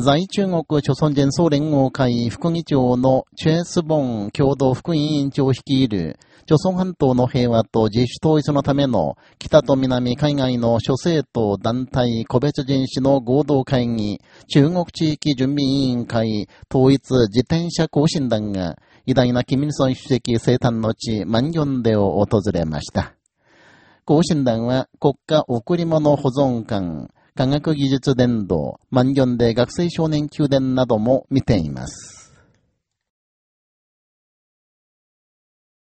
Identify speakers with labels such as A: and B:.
A: 在中国朝鮮人総連合会副議長のチェ・スボン共同副委員長を率いる、朝鮮半島の平和と自主統一のための北と南海外の諸政党団体個別人士の合同会議、中国地域準備委員会統一自転車更新団が偉大なキミルソン主席生誕の地、マンギョンデを訪れました。更新団は国家贈り物保存館、科学技術伝道、万元で学生少年宮殿なども見ています。